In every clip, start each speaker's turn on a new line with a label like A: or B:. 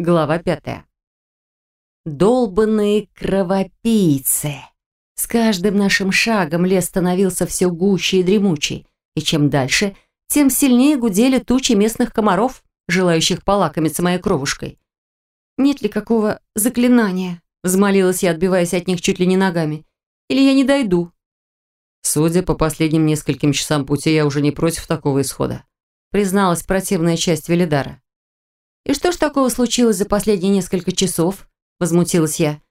A: Глава пятая. Долбанные кровопийцы. С каждым нашим шагом лес становился все гуще и дремучей, и чем дальше, тем сильнее гудели тучи местных комаров, желающих полакомиться моей кровушкой. «Нет ли какого заклинания?» — взмолилась я, отбиваясь от них чуть ли не ногами. «Или я не дойду?»
B: Судя по последним нескольким часам пути, я уже не против такого исхода. Призналась противная часть Велидара.
A: «И что ж такого случилось за последние несколько часов?» – возмутилась я.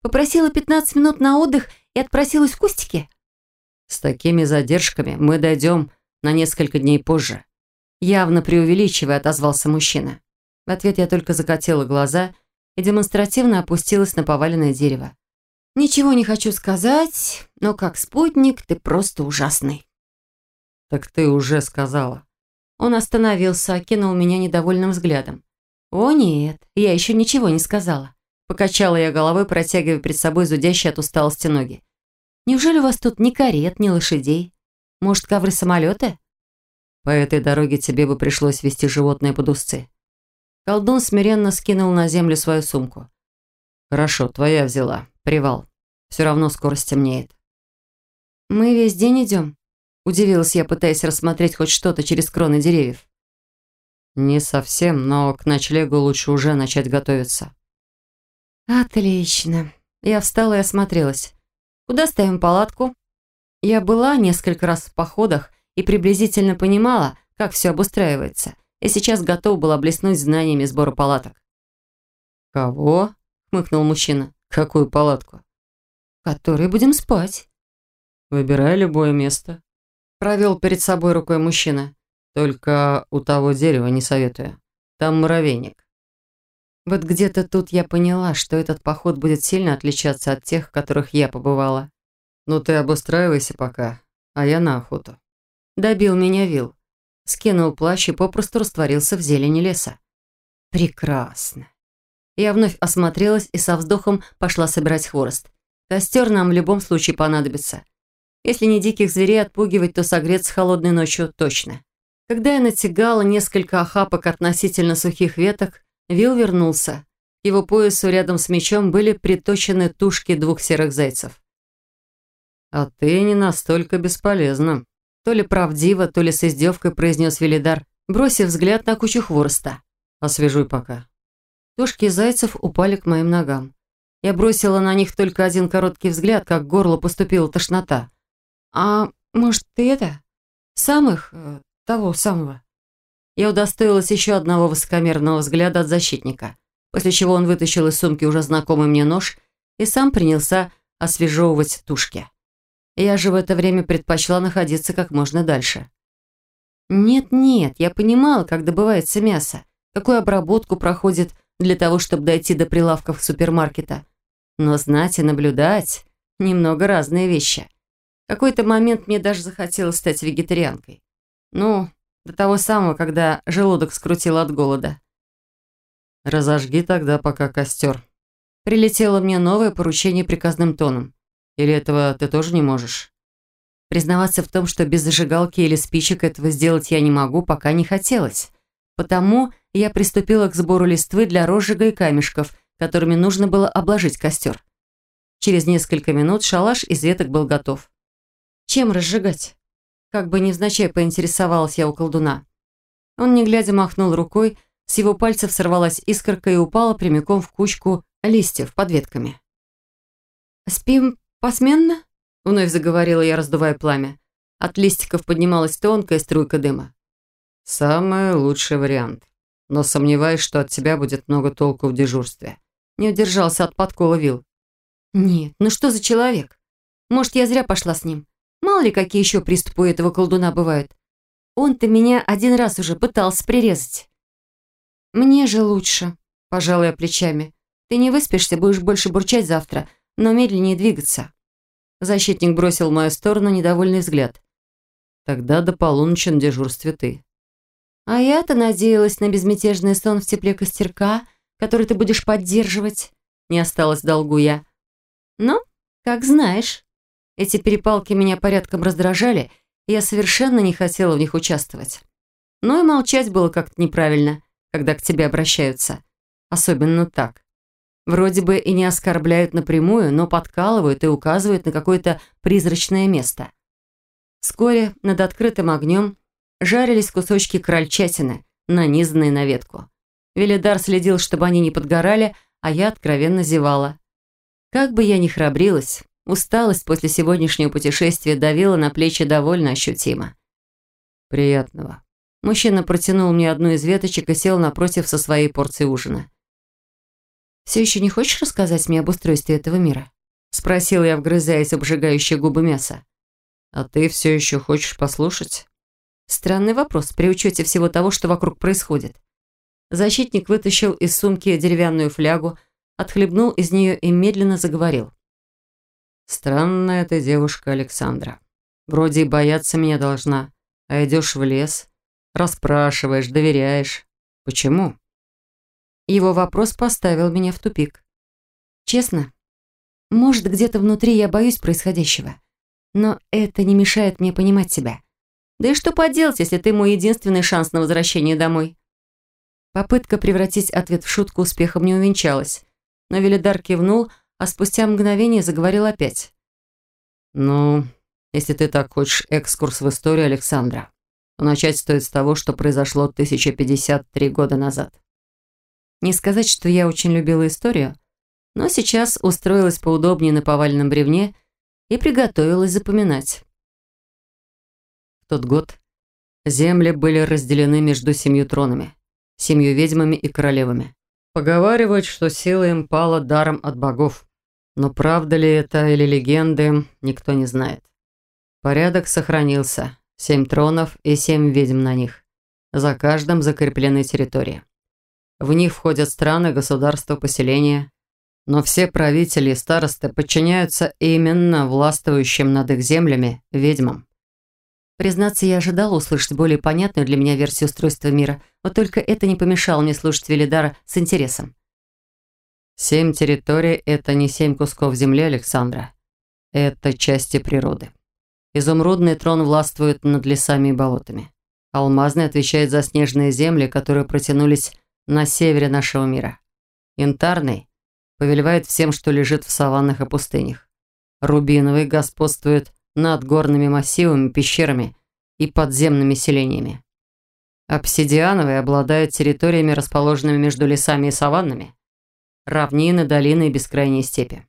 A: «Попросила 15 минут на отдых и отпросилась в кустике?»
B: «С такими задержками мы дойдем на несколько дней позже». Явно преувеличивая, отозвался мужчина. В ответ я только закатила глаза и демонстративно опустилась на поваленное дерево.
A: «Ничего не хочу сказать, но как спутник ты просто ужасный».
B: «Так ты уже сказала».
A: Он остановился, окинул меня недовольным взглядом. «О нет, я еще ничего не сказала». Покачала я головой, протягивая перед собой зудящие от усталости ноги. «Неужели у вас тут ни карет, ни лошадей? Может, ковры самолеты?»
B: «По этой дороге тебе бы пришлось вести животное под узцы».
A: Колдун смиренно скинул на землю свою сумку.
B: «Хорошо, твоя взяла. Привал. Все равно скоро стемнеет».
A: «Мы весь день идем?» Удивилась я, пытаясь рассмотреть хоть что-то через кроны деревьев.
B: «Не совсем, но к ночлегу лучше уже начать готовиться».
A: «Отлично». Я встала и осмотрелась. «Куда ставим палатку?» Я была несколько раз в походах и приблизительно понимала, как все обустраивается, и сейчас готова была блеснуть знаниями сбора палаток.
B: «Кого?» — хмыкнул мужчина. «Какую палатку?»
A: «В которой будем спать».
B: «Выбирай любое место», — провел перед собой рукой мужчина. «Только у того дерева не советую. Там муравейник».
A: Вот где-то тут я поняла, что этот поход будет сильно отличаться от тех, в которых я побывала.
B: «Ну ты обустраивайся пока, а я на охоту».
A: Добил меня Вил. Скинул плащ и попросту растворился в зелени леса. Прекрасно. Я вновь осмотрелась и со вздохом пошла собирать хворост. Костер нам в любом случае понадобится. Если не диких зверей отпугивать, то согреться холодной ночью точно. Когда я натягала несколько охапок относительно сухих веток, Вил вернулся. Его поясу рядом с мечом были приточены тушки двух серых зайцев.
B: «А ты не настолько бесполезна»,
A: то ли правдиво, то ли с издевкой произнес Велидар, бросив взгляд на кучу хвороста.
B: «Освежуй пока».
A: Тушки зайцев упали к моим ногам. Я бросила на них только один короткий взгляд, как к горлу поступила тошнота. «А может, ты это? Самых? Того самого?» Я удостоилась еще одного высокомерного взгляда от защитника, после чего он вытащил из сумки уже знакомый мне нож и сам принялся освежевывать тушки. Я же в это время предпочла находиться как можно дальше. Нет-нет, я понимала, как добывается мясо, какую обработку проходит для того, чтобы дойти до прилавков супермаркета. Но знать и наблюдать – немного разные вещи. В какой-то момент мне даже захотелось стать вегетарианкой. Ну, до того самого, когда желудок скрутил от голода.
B: «Разожги тогда пока костер».
A: Прилетело мне новое поручение приказным тоном.
B: «Или этого ты тоже не можешь?»
A: Признаваться в том, что без зажигалки или спичек этого сделать я не могу, пока не хотелось. Потому я приступила к сбору листвы для розжига и камешков, которыми нужно было обложить костер. Через несколько минут шалаш из веток был готов. Чем разжигать? Как бы невзначай поинтересовалась я у колдуна. Он, не глядя, махнул рукой, с его пальцев сорвалась искорка и упала прямиком в кучку листьев под ветками. «Спим посменно?» — вновь заговорила я, раздувая пламя. От листиков поднималась тонкая струйка дыма.
B: «Самый лучший вариант», но сомневаюсь, что от тебя будет много толку в дежурстве».
A: Не удержался от подкола Вил. «Нет, ну что за человек? Может, я зря пошла с ним? Мало ли, какие еще приступы у этого колдуна бывают. Он-то меня один раз уже пытался прирезать». «Мне же лучше», – пожалуй, плечами. «Ты не выспишься, будешь больше бурчать завтра, но медленнее двигаться». Защитник бросил в мою сторону недовольный взгляд.
B: «Тогда до полуночи на дежурстве ты».
A: А я-то надеялась на безмятежный сон в тепле костерка, который ты будешь поддерживать. Не осталось долгу я. Ну, как знаешь. Эти перепалки меня порядком раздражали, и я совершенно не хотела в них участвовать. Но и молчать было как-то неправильно, когда к тебе обращаются.
B: Особенно так. Вроде бы и не оскорбляют напрямую, но подкалывают и указывают на какое-то призрачное место. Вскоре над открытым огнем жарились кусочки крольчатины, нанизанные на ветку. Велидар следил, чтобы они не подгорали, а я откровенно зевала. Как бы я ни храбрилась, усталость после сегодняшнего путешествия давила на плечи довольно ощутимо. «Приятного». Мужчина протянул мне одну из веточек и сел напротив со своей порцией ужина. «Все еще не хочешь рассказать мне об устройстве этого мира?» Спросила я, вгрызаясь обжигающие губы мяса. «А ты все еще хочешь послушать?» Странный вопрос при учете всего того, что вокруг происходит. Защитник вытащил из сумки деревянную флягу, отхлебнул из нее и медленно заговорил. «Странная ты девушка, Александра. Вроде и бояться меня должна, а идешь в лес, расспрашиваешь, доверяешь. Почему?» Его вопрос поставил меня в тупик. Честно, может, где-то внутри я боюсь происходящего, но это не мешает мне понимать себя. Да и что поделать, если ты мой единственный шанс на возвращение домой? Попытка превратить ответ в шутку успехом не увенчалась, но Велидар кивнул, а спустя мгновение заговорил опять. «Ну, если ты так хочешь экскурс в историю Александра, то начать стоит с того, что произошло 1053 года назад. Не сказать, что я очень любила историю, но сейчас устроилась поудобнее на поваленном бревне и приготовилась запоминать. В тот год земли были разделены между семью тронами, семью ведьмами и королевами. Поговаривают, что сила им пала даром от богов. Но правда ли это или легенды, никто не знает. Порядок сохранился. Семь тронов и семь ведьм на них. За каждым закреплены территории. В них входят страны, государства, поселения. Но все правители и старосты подчиняются именно властвующим над их землями ведьмам. Признаться, я ожидала услышать более понятную для меня версию устройства мира, вот только это не помешало мне слушать Велидара с интересом. Семь территорий – это не семь кусков земли, Александра. Это части природы. Изумрудный трон властвует над лесами и болотами. Алмазный отвечает за снежные земли, которые протянулись на севере нашего мира. Янтарный повелевает всем, что лежит в саваннах и пустынях. Рубиновый господствует над горными массивами, пещерами и подземными селениями. Обсидиановый обладает территориями, расположенными между лесами и саваннами, равнины, долины и бескрайние степи.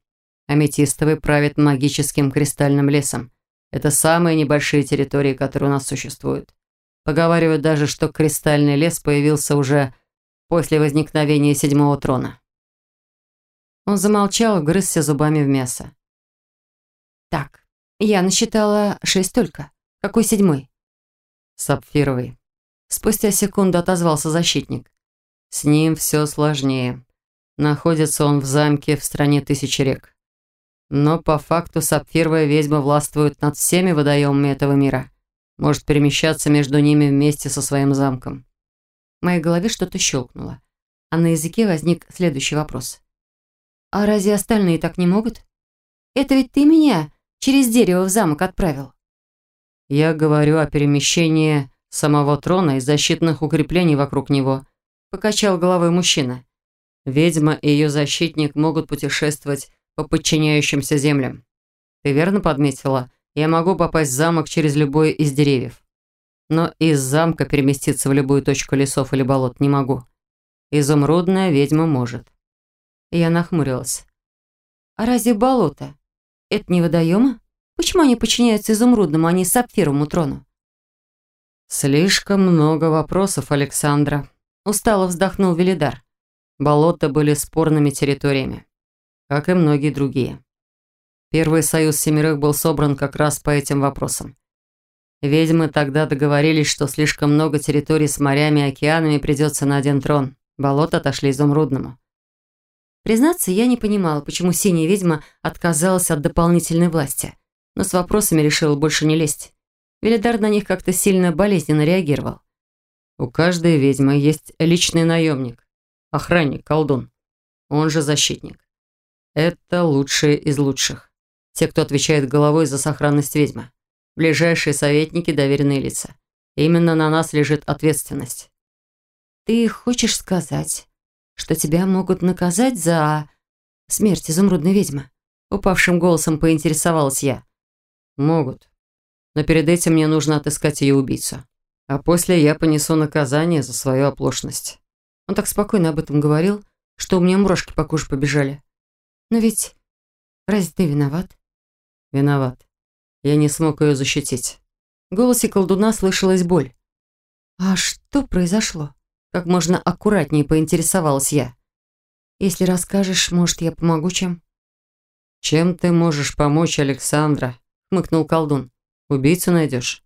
B: Аметистовый правит магическим кристальным лесом. Это самые небольшие территории, которые у нас существуют. Поговаривают даже, что кристальный лес появился уже после возникновения седьмого трона. Он замолчал и грызся зубами в мясо. «Так, я насчитала шесть только. Какой седьмой?» «Сапфировый». Спустя секунду отозвался защитник. «С ним все сложнее. Находится он в замке в стране тысячи рек. Но по факту сапфировая ведьма властвует над всеми водоемами этого мира. Может перемещаться между ними вместе со своим замком. В моей голове что-то щелкнуло, а на языке возник следующий вопрос. «А разве остальные так не могут? Это ведь ты меня через дерево в замок отправил». «Я говорю о перемещении самого трона и защитных укреплений вокруг него», покачал головой мужчина. «Ведьма и ее защитник могут путешествовать по подчиняющимся землям. Ты верно подметила? Я могу попасть в замок через любой из деревьев. Но из замка переместиться в любую точку лесов или болот не могу. Изумрудная ведьма может. Я нахмурилась. А разве болото? Это не водоемы? Почему они подчиняются изумрудному, а не сапфировому трону? Слишком много вопросов, Александра. Устало вздохнул Велидар. Болота были спорными территориями, как и многие другие. Первый союз семерых был собран как раз по этим вопросам. Ведьмы тогда договорились, что слишком много территорий с морями и океанами придется на один трон. Болота отошли изумрудному. Признаться, я не понимала, почему синяя ведьма отказалась от дополнительной власти, но с вопросами решила больше не лезть. Велидар на них как-то сильно болезненно реагировал. У каждой ведьмы есть личный наемник, охранник, колдун, он же защитник. Это лучшие из лучших. Те, кто отвечает головой за сохранность ведьмы ближайшие советники, доверенные лица. Именно на нас лежит ответственность. Ты хочешь сказать,
A: что тебя могут наказать за смерть изумрудной ведьмы?» Упавшим голосом поинтересовалась я.
B: «Могут. Но перед этим мне нужно отыскать ее убийцу. А после я понесу наказание за свою оплошность».
A: Он так спокойно об этом говорил, что у меня мурашки по коже побежали. «Но ведь разве ты виноват?»
B: «Виноват. Я не смог ее защитить».
A: В голосе колдуна слышалась боль. «А что произошло?» Как можно аккуратнее поинтересовалась я. «Если расскажешь, может, я помогу чем?»
B: «Чем ты можешь помочь, Александра?» — хмыкнул колдун. «Убийцу найдешь?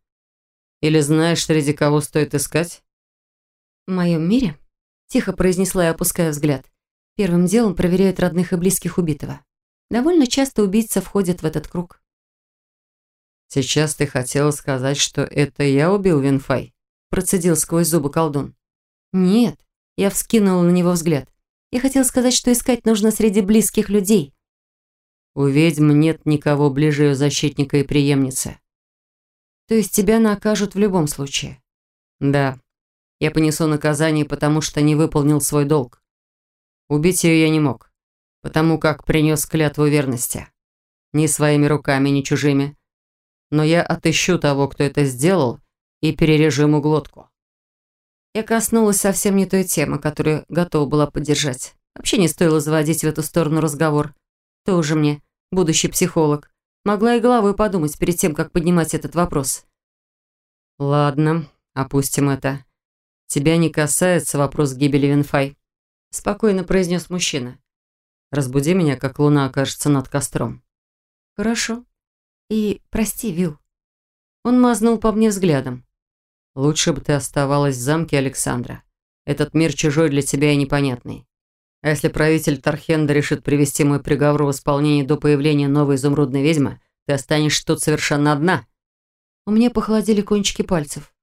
B: Или знаешь, среди кого стоит искать?»
A: «В моем мире?» — тихо произнесла я, опуская взгляд. Первым делом проверяют родных и близких убитого. Довольно часто убийца входит в этот круг.
B: «Сейчас ты хотела сказать, что это я убил Винфай?» Процедил сквозь зубы колдун.
A: «Нет», — я вскинула на него взгляд. «Я хотел сказать, что искать нужно среди близких людей».
B: «У ведьм нет никого ближе ее защитника и преемницы».
A: «То есть тебя накажут в любом случае?»
B: «Да. Я понесу наказание, потому что не выполнил свой долг. Убить ее я не мог, потому как принес клятву верности. Ни своими руками, ни чужими. Но я отыщу того, кто это сделал, и перережу ему глотку.
A: Я коснулась совсем не той темы, которую готова была поддержать. Вообще не стоило заводить в эту сторону разговор. Тоже мне, будущий психолог. Могла и головой подумать перед тем, как поднимать этот вопрос.
B: «Ладно, опустим это. Тебя не касается вопрос гибели Винфай», — спокойно произнес мужчина. «Разбуди меня, как луна окажется над костром».
A: «Хорошо. И прости, Вил». Он мазнул по мне взглядом.
B: Лучше бы ты оставалась в замке Александра. Этот мир чужой для тебя и непонятный. А если правитель Тархенда решит привести мой приговор в исполнение до появления новой изумрудной ведьмы, ты останешься тут совершенно одна.
A: У меня похолодели кончики пальцев.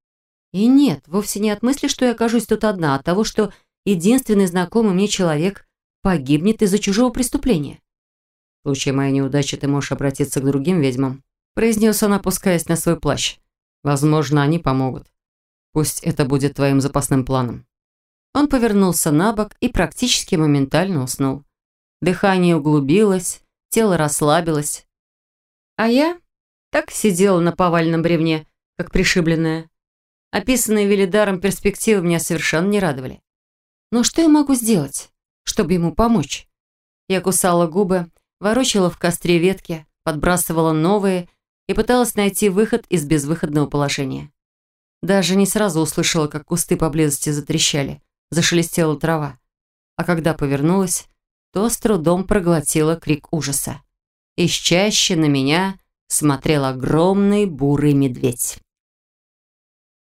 A: И нет, вовсе не от мысли, что я окажусь тут одна, а от того, что единственный знакомый мне человек погибнет из-за чужого преступления.
B: В случае моей неудачи ты можешь обратиться к другим ведьмам, произнес он, опускаясь на свой плащ. Возможно, они помогут. Пусть это будет твоим запасным планом».
A: Он повернулся на бок и практически моментально уснул. Дыхание углубилось, тело расслабилось. А я так сидела на повальном бревне, как пришибленная. Описанные Велидаром перспективы меня совершенно не радовали. Но что я могу сделать, чтобы ему помочь? Я кусала губы, ворочала в костре ветки, подбрасывала новые и пыталась найти выход из безвыходного положения. Даже не сразу услышала, как кусты поблизости затрещали, зашелестела трава. А когда повернулась, то с трудом проглотила крик ужаса. Из чаще на меня смотрел огромный бурый медведь.